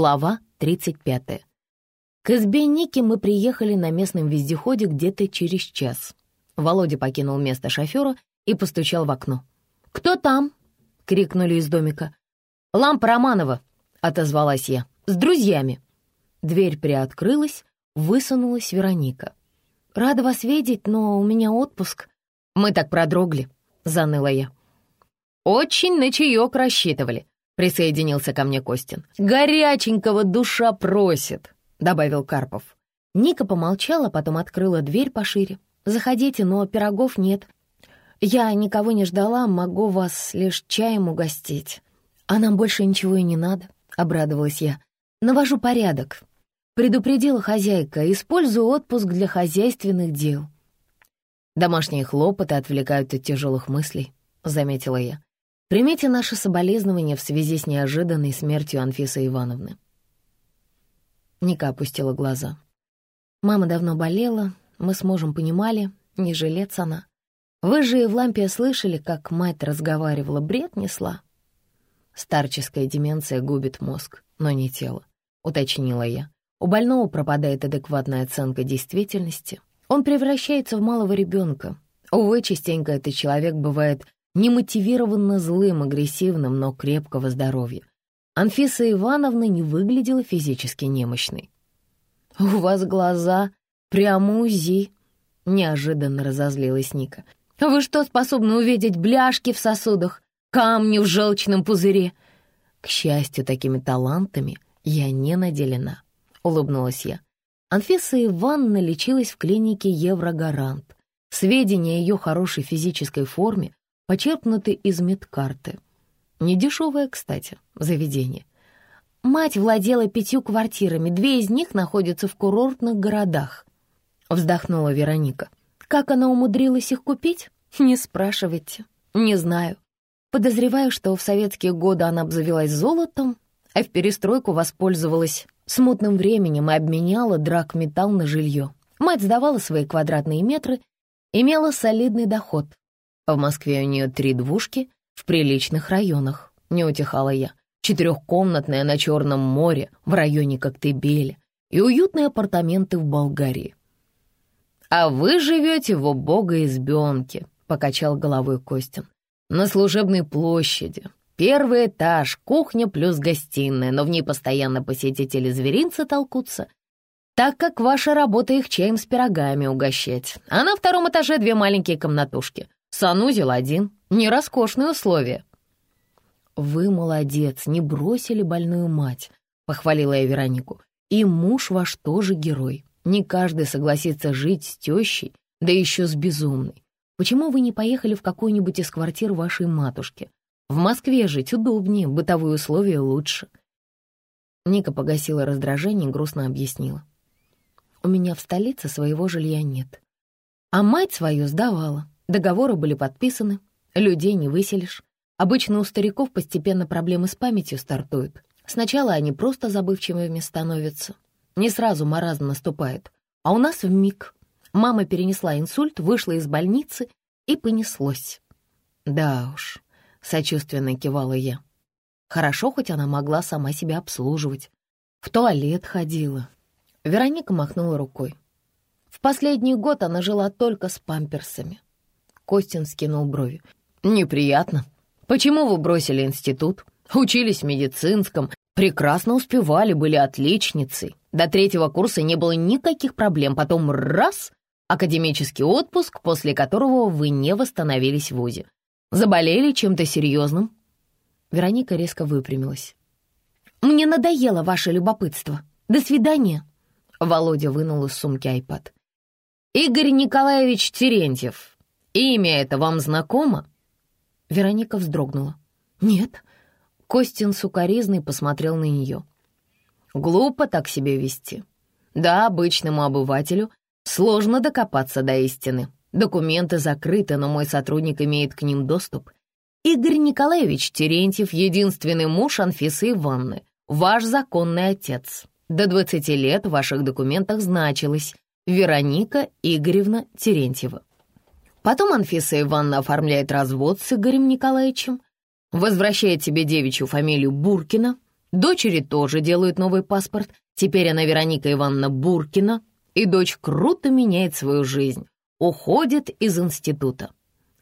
Глава 35. К избе Ники мы приехали на местном вездеходе где-то через час. Володя покинул место шофера и постучал в окно. «Кто там?» — крикнули из домика. «Лампа Романова», — отозвалась я, — «с друзьями». Дверь приоткрылась, высунулась Вероника. «Рада вас видеть, но у меня отпуск». «Мы так продрогли», — заныла я. «Очень на чаек рассчитывали», — присоединился ко мне Костин. «Горяченького душа просит», — добавил Карпов. Ника помолчала, потом открыла дверь пошире. «Заходите, но пирогов нет. Я никого не ждала, могу вас лишь чаем угостить. А нам больше ничего и не надо», — обрадовалась я. «Навожу порядок. Предупредила хозяйка, использую отпуск для хозяйственных дел». «Домашние хлопоты отвлекают от тяжелых мыслей», — заметила я. Примите наше соболезнование в связи с неожиданной смертью Анфисы Ивановны. Ника опустила глаза. Мама давно болела, мы с мужем понимали, не жилец она. Вы же и в лампе слышали, как мать разговаривала, бред несла. Старческая деменция губит мозг, но не тело, уточнила я. У больного пропадает адекватная оценка действительности. Он превращается в малого ребенка. Увы, частенько этот человек бывает немотивированно злым, агрессивным, но крепкого здоровья. Анфиса Ивановна не выглядела физически немощной. «У вас глаза прямо УЗИ», — неожиданно разозлилась Ника. «Вы что, способны увидеть бляшки в сосудах, камни в желчном пузыре?» «К счастью, такими талантами я не наделена», — улыбнулась я. Анфиса Ивановна лечилась в клинике «Еврогарант». Сведения о ее хорошей физической форме почерпнуты из медкарты. Недешевое, кстати, заведение. Мать владела пятью квартирами, две из них находятся в курортных городах. Вздохнула Вероника. Как она умудрилась их купить? Не спрашивайте. Не знаю. Подозреваю, что в советские годы она обзавелась золотом, а в перестройку воспользовалась смутным временем и обменяла драгметалл на жилье. Мать сдавала свои квадратные метры, имела солидный доход, в Москве у нее три двушки в приличных районах, не утихала я. Четырехкомнатная на Черном море в районе Коктебеля и уютные апартаменты в Болгарии. «А вы живете в убогой избенке», — покачал головой Костин. «На служебной площади. Первый этаж, кухня плюс гостиная, но в ней постоянно посетители зверинца толкутся, так как ваша работа их чаем с пирогами угощать. А на втором этаже две маленькие комнатушки — Санузел один, не роскошные условия. «Вы молодец, не бросили больную мать», — похвалила я Веронику. «И муж ваш тоже герой. Не каждый согласится жить с тещей, да еще с безумной. Почему вы не поехали в какую-нибудь из квартир вашей матушки? В Москве жить удобнее, бытовые условия лучше». Ника погасила раздражение и грустно объяснила. «У меня в столице своего жилья нет. А мать свою сдавала. Договоры были подписаны, людей не выселишь. Обычно у стариков постепенно проблемы с памятью стартуют. Сначала они просто забывчивыми становятся. Не сразу маразм наступает. А у нас в миг. Мама перенесла инсульт, вышла из больницы и понеслось. Да уж, сочувственно кивала я. Хорошо, хоть она могла сама себя обслуживать. В туалет ходила. Вероника махнула рукой. В последний год она жила только с памперсами. Костин скинул брови. «Неприятно. Почему вы бросили институт? Учились в медицинском, прекрасно успевали, были отличницей. До третьего курса не было никаких проблем. Потом раз — академический отпуск, после которого вы не восстановились в ВУЗе. Заболели чем-то серьезным?» Вероника резко выпрямилась. «Мне надоело ваше любопытство. До свидания!» Володя вынул из сумки айпад. «Игорь Николаевич Терентьев, Имя это вам знакомо?» Вероника вздрогнула. «Нет». Костин сукоризный посмотрел на нее. «Глупо так себя вести. Да, обычному обывателю сложно докопаться до истины. Документы закрыты, но мой сотрудник имеет к ним доступ. Игорь Николаевич Терентьев — единственный муж Анфисы Ивановны, ваш законный отец. До 20 лет в ваших документах значилось Вероника Игоревна Терентьева. Потом Анфиса Ивановна оформляет развод с Игорем Николаевичем, возвращает себе девичью фамилию Буркина, Дочери тоже делают новый паспорт. Теперь она Вероника Ивановна Буркина, и дочь круто меняет свою жизнь. Уходит из института.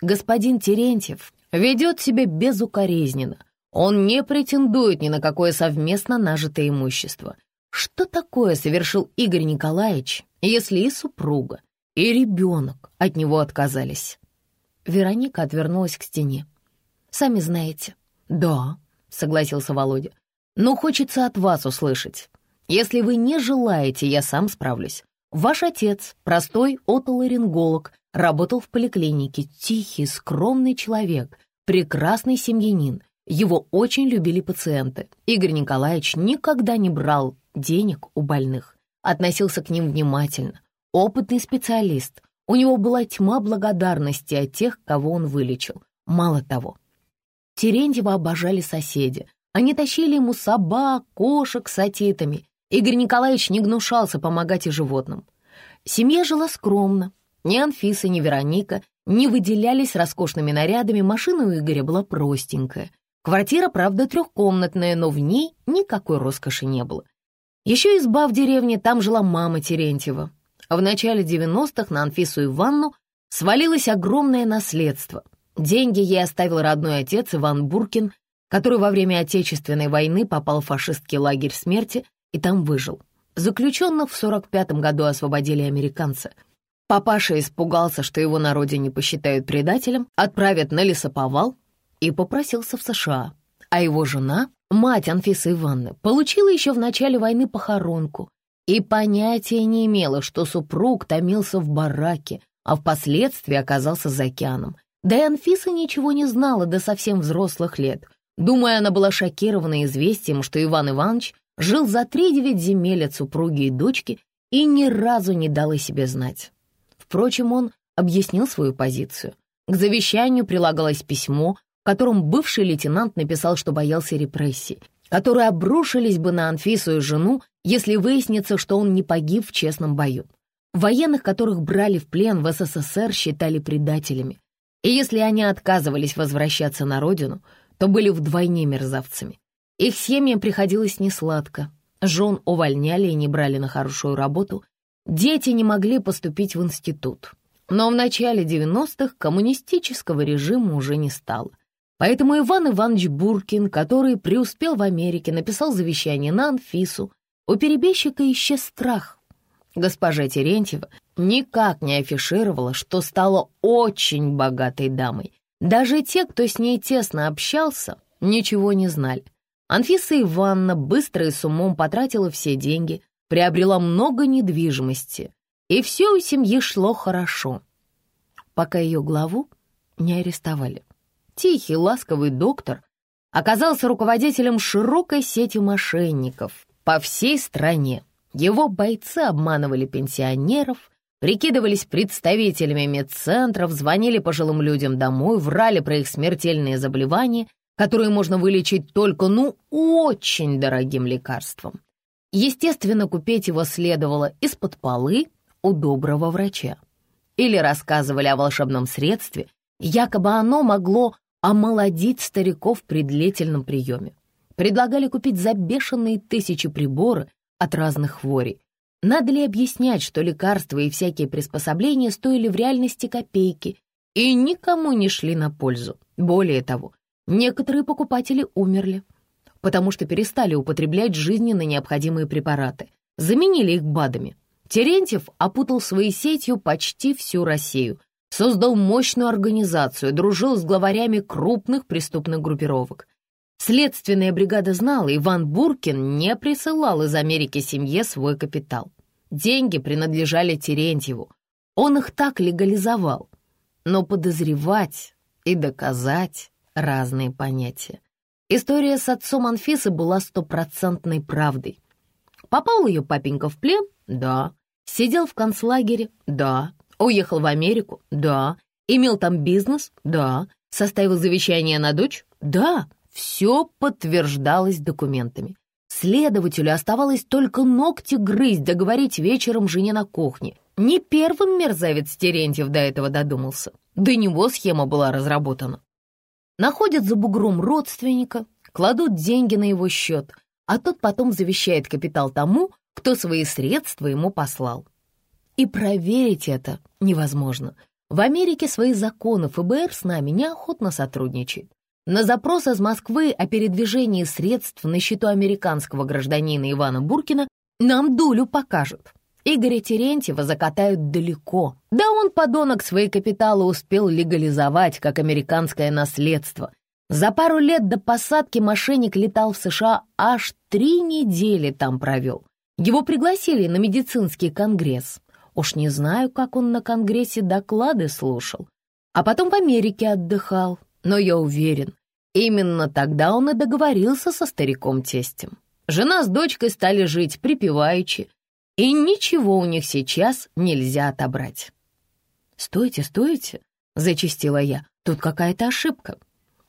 Господин Терентьев ведет себя безукоризненно. Он не претендует ни на какое совместно нажитое имущество. Что такое совершил Игорь Николаевич, если и супруга, и ребенок от него отказались? Вероника отвернулась к стене. «Сами знаете». «Да», — согласился Володя. «Но хочется от вас услышать. Если вы не желаете, я сам справлюсь. Ваш отец, простой отоларинголог, работал в поликлинике, тихий, скромный человек, прекрасный семьянин. Его очень любили пациенты. Игорь Николаевич никогда не брал денег у больных, относился к ним внимательно. Опытный специалист, у него была тьма благодарности от тех, кого он вылечил. Мало того, Терентьева обожали соседи. Они тащили ему собак, кошек с отитами. Игорь Николаевич не гнушался помогать и животным. Семья жила скромно. Ни Анфиса, ни Вероника не выделялись роскошными нарядами, машина у Игоря была простенькая. Квартира, правда, трехкомнатная, но в ней никакой роскоши не было. Еще изба в деревне, там жила мама Терентьева. В начале 90-х на Анфису Иванну свалилось огромное наследство. Деньги ей оставил родной отец Иван Буркин, который во время Отечественной войны попал в фашистский лагерь смерти и там выжил. Заключенных в 45 году освободили американцы. Папаша испугался, что его на родине посчитают предателем, отправят на лесоповал и попросился в США. А его жена, мать Анфисы Ивановны, получила еще в начале войны похоронку, и понятия не имела, что супруг томился в бараке, а впоследствии оказался за океаном. Да и Анфиса ничего не знала до совсем взрослых лет. Думаю, она была шокирована известием, что Иван Иванович жил за три-девять земель от супруги и дочки и ни разу не дал о себе знать. Впрочем, он объяснил свою позицию. К завещанию прилагалось письмо, в котором бывший лейтенант написал, что боялся репрессий, которые обрушились бы на Анфису и жену, если выяснится, что он не погиб в честном бою. Военных, которых брали в плен в СССР, считали предателями. И если они отказывались возвращаться на родину, то были вдвойне мерзавцами. Их семьям приходилось несладко. Жен увольняли и не брали на хорошую работу. Дети не могли поступить в институт. Но в начале 90-х коммунистического режима уже не стало. Поэтому Иван Иванович Буркин, который преуспел в Америке, написал завещание на Анфису. У перебежчика исчез страх. Госпожа Терентьева никак не афишировала, что стала очень богатой дамой. Даже те, кто с ней тесно общался, ничего не знали. Анфиса Ивановна быстро и с умом потратила все деньги, приобрела много недвижимости, и все у семьи шло хорошо, пока ее главу не арестовали. Тихий, ласковый доктор оказался руководителем широкой сети мошенников по всей стране. Его бойцы обманывали пенсионеров, прикидывались представителями медцентров, звонили пожилым людям домой, врали про их смертельные заболевания, которые можно вылечить только, ну, очень дорогим лекарством. Естественно, купить его следовало из-под полы у доброго врача. Или рассказывали о волшебном средстве, якобы оно могло омолодить стариков при длительном приеме. Предлагали купить за бешеные тысячи приборы от разных хворей. Надо ли объяснять, что лекарства и всякие приспособления стоили в реальности копейки и никому не шли на пользу? Более того, некоторые покупатели умерли, потому что перестали употреблять жизненно необходимые препараты, заменили их БАДами. Терентьев опутал своей сетью почти всю Россию, создал мощную организацию, дружил с главарями крупных преступных группировок. Следственная бригада знала, Иван Буркин не присылал из Америки семье свой капитал. Деньги принадлежали Терентьеву. Он их так легализовал. Но подозревать и доказать — разные понятия. История с отцом Анфисы была стопроцентной правдой. Попал ее папенька в плен? Да. Сидел в концлагере? Да. Уехал в Америку? Да. Имел там бизнес? Да. Составил завещание на дочь? Да. Все подтверждалось документами. Следователю оставалось только ногти грызть, договорить вечером жене на кухне. Не первым мерзавец Терентьев до этого додумался. До него схема была разработана. Находят за бугром родственника, кладут деньги на его счет, а тот потом завещает капитал тому, кто свои средства ему послал. И проверить это невозможно. В Америке свои законы ФБР с нами неохотно сотрудничает. На запрос из Москвы о передвижении средств на счету американского гражданина Ивана Буркина нам дулю покажут. Игоря Терентьева закатают далеко. Да он, подонок, свои капиталы успел легализовать, как американское наследство. За пару лет до посадки мошенник летал в США, аж три недели там провел. Его пригласили на медицинский конгресс. Уж не знаю, как он на конгрессе доклады слушал. А потом в Америке отдыхал. Но я уверен, Именно тогда он и договорился со стариком-тестем. Жена с дочкой стали жить припеваючи, и ничего у них сейчас нельзя отобрать. «Стойте, стойте!» — зачастила я. «Тут какая-то ошибка.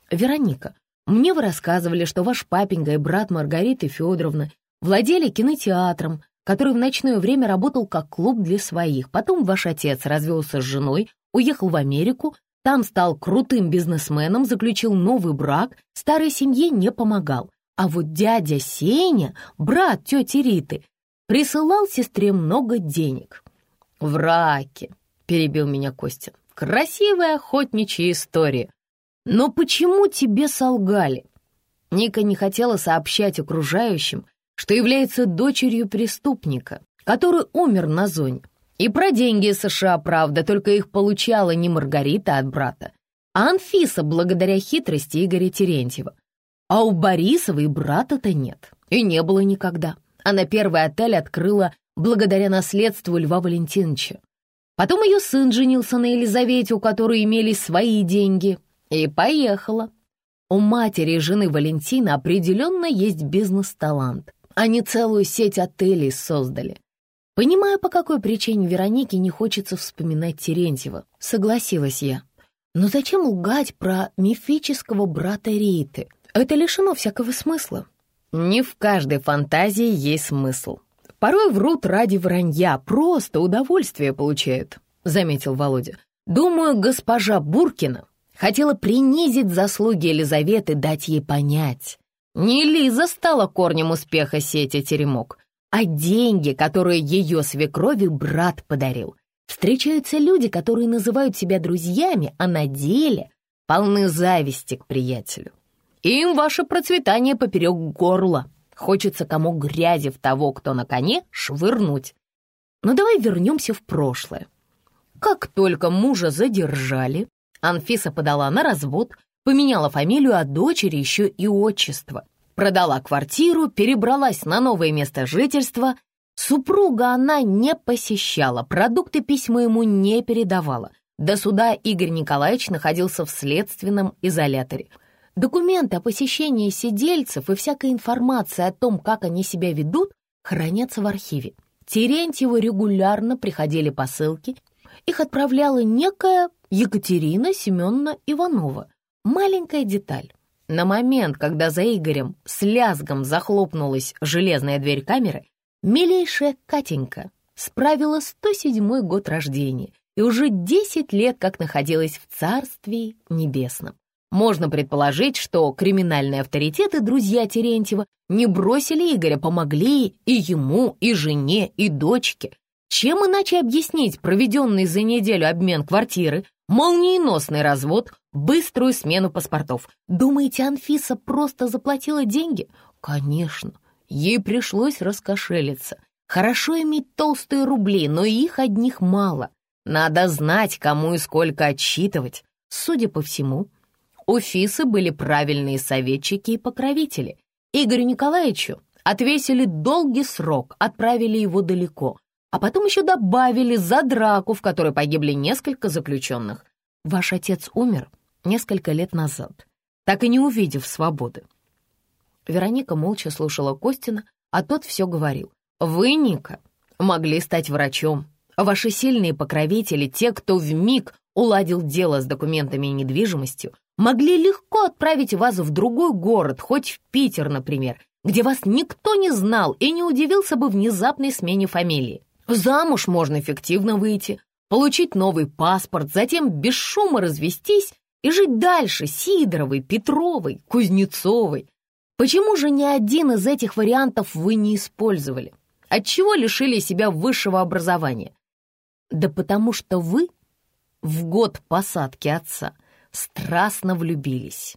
Вероника, мне вы рассказывали, что ваш папенька и брат Маргариты Федоровны владели кинотеатром, который в ночное время работал как клуб для своих. Потом ваш отец развелся с женой, уехал в Америку, там стал крутым бизнесменом, заключил новый брак, старой семье не помогал. А вот дядя Сеня, брат тети Риты, присылал сестре много денег. «Враки», — перебил меня Костя, — «красивая охотничья история. Но почему тебе солгали?» Ника не хотела сообщать окружающим, что является дочерью преступника, который умер на зоне. И про деньги США, правда, только их получала не Маргарита от брата, а Анфиса благодаря хитрости Игоря Терентьева. А у Борисовой брата-то нет, и не было никогда. Она первый отель открыла благодаря наследству Льва Валентиновича. Потом ее сын женился на Елизавете, у которой имелись свои деньги, и поехала. У матери и жены Валентина определенно есть бизнес-талант. Они целую сеть отелей создали. Понимаю, по какой причине Веронике не хочется вспоминать Терентьева. Согласилась я. Но зачем лгать про мифического брата Риты? Это лишено всякого смысла. Не в каждой фантазии есть смысл. Порой врут ради вранья, просто удовольствие получают, заметил Володя. Думаю, госпожа Буркина хотела принизить заслуги Елизаветы, дать ей понять. Не Лиза стала корнем успеха сети «Теремок», а деньги, которые ее свекрови брат подарил. Встречаются люди, которые называют себя друзьями, а на деле полны зависти к приятелю. Им ваше процветание поперек горла. Хочется кому грязи в того, кто на коне, швырнуть. Но давай вернемся в прошлое. Как только мужа задержали, Анфиса подала на развод, поменяла фамилию, а дочери еще и отчество. Продала квартиру, перебралась на новое место жительства. Супруга она не посещала, продукты письма ему не передавала. До суда Игорь Николаевич находился в следственном изоляторе. Документы о посещении сидельцев и всякая информация о том, как они себя ведут, хранятся в архиве. Терентьеву регулярно приходили посылки. Их отправляла некая Екатерина Семеновна Иванова. Маленькая деталь. На момент, когда за Игорем с лязгом захлопнулась железная дверь камеры, милейшая Катенька справила 107-й год рождения и уже 10 лет как находилась в Царстве Небесном. Можно предположить, что криминальные авторитеты, друзья Терентьева, не бросили Игоря, помогли и ему, и жене, и дочке. Чем иначе объяснить проведенный за неделю обмен квартиры, молниеносный развод, быструю смену паспортов. Думаете, Анфиса просто заплатила деньги? Конечно, ей пришлось раскошелиться. Хорошо иметь толстые рубли, но их одних мало. Надо знать, кому и сколько отсчитывать. Судя по всему, у Фисы были правильные советчики и покровители. Игорю Николаевичу отвесили долгий срок, отправили его далеко, а потом еще добавили за драку, в которой погибли несколько заключенных. Ваш отец умер несколько лет назад, так и не увидев свободы. Вероника молча слушала Костина, а тот все говорил. «Вы, Ника, могли стать врачом. Ваши сильные покровители, те, кто в миг уладил дело с документами и недвижимостью, могли легко отправить вас в другой город, хоть в Питер, например, где вас никто не знал и не удивился бы внезапной смене фамилии. Замуж можно эффективно выйти, получить новый паспорт, затем без шума развестись и жить дальше Сидоровой, Петровой, Кузнецовой. Почему же ни один из этих вариантов вы не использовали? Отчего лишили себя высшего образования? Да потому что вы в год посадки отца страстно влюбились.